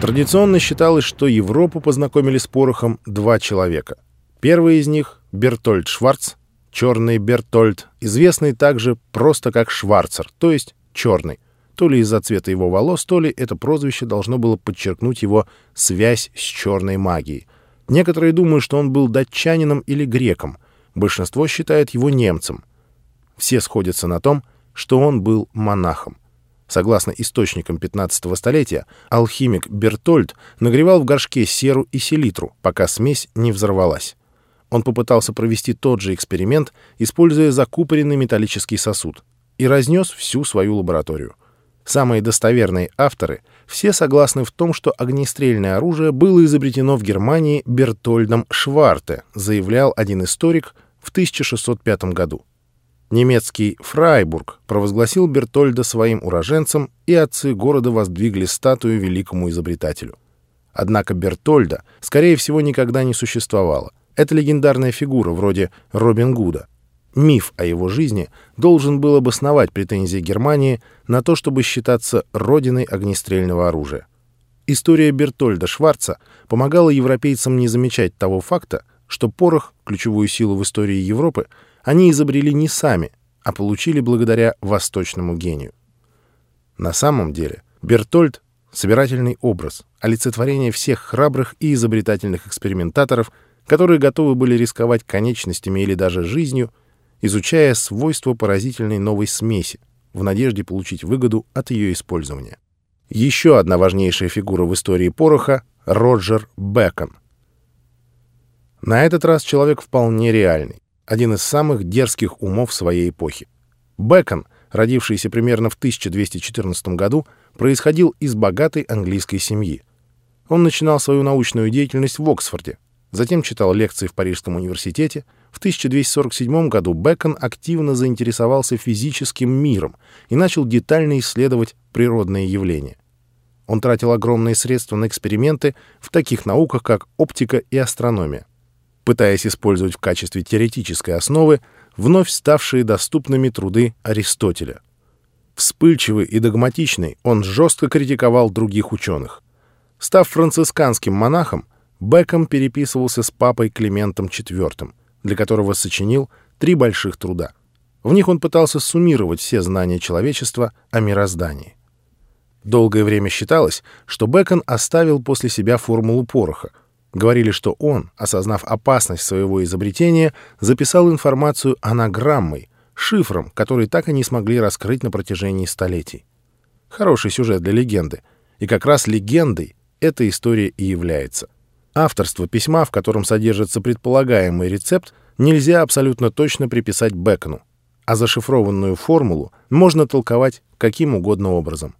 Традиционно считалось, что Европу познакомили с порохом два человека. Первый из них — Бертольд Шварц, черный Бертольд, известный также просто как Шварцер, то есть черный. То ли из-за цвета его волос, то ли это прозвище должно было подчеркнуть его связь с черной магией. Некоторые думают, что он был датчанином или греком. Большинство считает его немцем. Все сходятся на том, что он был монахом. Согласно источникам 15-го столетия, алхимик Бертольд нагревал в горшке серу и селитру, пока смесь не взорвалась. Он попытался провести тот же эксперимент, используя закупоренный металлический сосуд, и разнес всю свою лабораторию. Самые достоверные авторы все согласны в том, что огнестрельное оружие было изобретено в Германии Бертольдом Шварте, заявлял один историк в 1605 году. Немецкий Фрайбург провозгласил Бертольда своим уроженцем, и отцы города воздвигли статую великому изобретателю. Однако Бертольда, скорее всего, никогда не существовало. Это легендарная фигура, вроде Робин Гуда. Миф о его жизни должен был обосновать претензии Германии на то, чтобы считаться родиной огнестрельного оружия. История Бертольда Шварца помогала европейцам не замечать того факта, что порох, ключевую силу в истории Европы, они изобрели не сами, а получили благодаря восточному гению. На самом деле Бертольд — собирательный образ, олицетворение всех храбрых и изобретательных экспериментаторов, которые готовы были рисковать конечностями или даже жизнью, изучая свойства поразительной новой смеси в надежде получить выгоду от ее использования. Еще одна важнейшая фигура в истории пороха — Роджер Бэкон. На этот раз человек вполне реальный один из самых дерзких умов своей эпохи. Бэкон, родившийся примерно в 1214 году, происходил из богатой английской семьи. Он начинал свою научную деятельность в Оксфорде, затем читал лекции в Парижском университете. В 1247 году Бэкон активно заинтересовался физическим миром и начал детально исследовать природные явления. Он тратил огромные средства на эксперименты в таких науках, как оптика и астрономия пытаясь использовать в качестве теоретической основы вновь ставшие доступными труды Аристотеля. Вспыльчивый и догматичный, он жестко критиковал других ученых. Став францисканским монахом, Беком переписывался с папой Климентом IV, для которого сочинил три больших труда. В них он пытался суммировать все знания человечества о мироздании. Долгое время считалось, что Бекон оставил после себя формулу пороха — Говорили, что он, осознав опасность своего изобретения, записал информацию анаграммой, шифром, который так и не смогли раскрыть на протяжении столетий. Хороший сюжет для легенды. И как раз легендой эта история и является. Авторство письма, в котором содержится предполагаемый рецепт, нельзя абсолютно точно приписать Бекону, а зашифрованную формулу можно толковать каким угодно образом.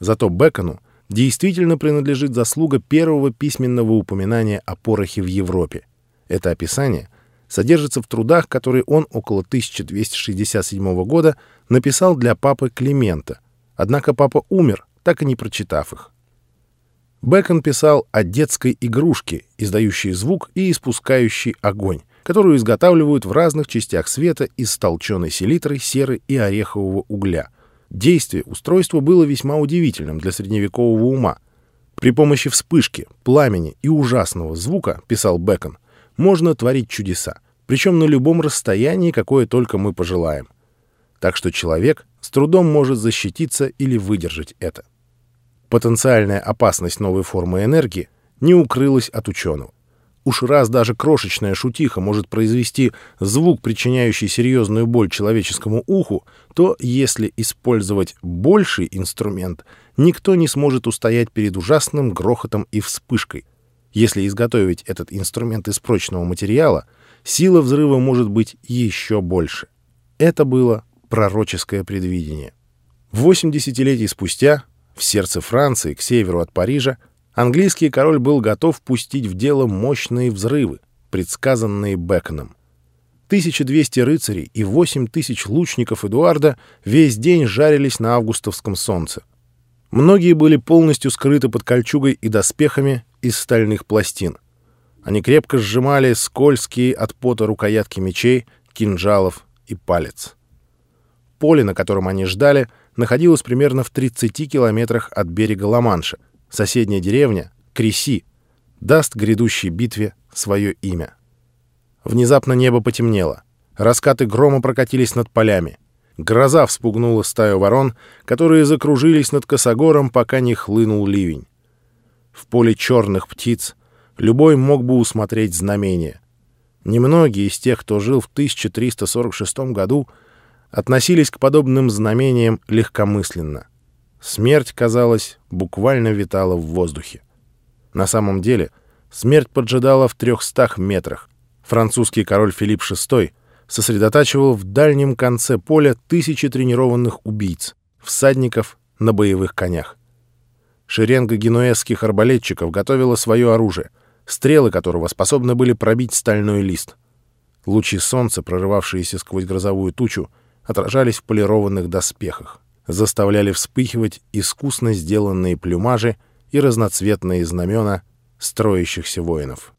Зато Бекону действительно принадлежит заслуга первого письменного упоминания о порохе в Европе. Это описание содержится в трудах, которые он около 1267 года написал для папы Климента, однако папа умер, так и не прочитав их. Бэкон писал о детской игрушке, издающей звук и испускающей огонь, которую изготавливают в разных частях света из толченой селитры, серы и орехового угля — Действие устройства было весьма удивительным для средневекового ума. При помощи вспышки, пламени и ужасного звука, писал Бэкон, можно творить чудеса, причем на любом расстоянии, какое только мы пожелаем. Так что человек с трудом может защититься или выдержать это. Потенциальная опасность новой формы энергии не укрылась от ученого. Уж раз даже крошечная шутиха может произвести звук, причиняющий серьезную боль человеческому уху, то если использовать больший инструмент, никто не сможет устоять перед ужасным грохотом и вспышкой. Если изготовить этот инструмент из прочного материала, сила взрыва может быть еще больше. Это было пророческое предвидение. Восемь десятилетий спустя, в сердце Франции, к северу от Парижа, английский король был готов пустить в дело мощные взрывы, предсказанные Беконом. 1200 рыцарей и 8000 лучников Эдуарда весь день жарились на августовском солнце. Многие были полностью скрыты под кольчугой и доспехами из стальных пластин. Они крепко сжимали скользкие от пота рукоятки мечей, кинжалов и палец. Поле, на котором они ждали, находилось примерно в 30 километрах от берега Ла-Манша, соседняя деревня, Креси, даст грядущей битве свое имя. Внезапно небо потемнело. Раскаты грома прокатились над полями. Гроза вспугнула стаю ворон, которые закружились над косогором, пока не хлынул ливень. В поле черных птиц любой мог бы усмотреть знамение. Немногие из тех, кто жил в 1346 году, относились к подобным знамениям легкомысленно. Смерть, казалось, буквально витала в воздухе. На самом деле смерть поджидала в трехстах метрах. Французский король Филипп VI сосредотачивал в дальнем конце поля тысячи тренированных убийц, всадников на боевых конях. Шеренга генуэзских арбалетчиков готовила свое оружие, стрелы которого способны были пробить стальной лист. Лучи солнца, прорывавшиеся сквозь грозовую тучу, отражались в полированных доспехах, заставляли вспыхивать искусно сделанные плюмажи и разноцветные знамена строящихся воинов.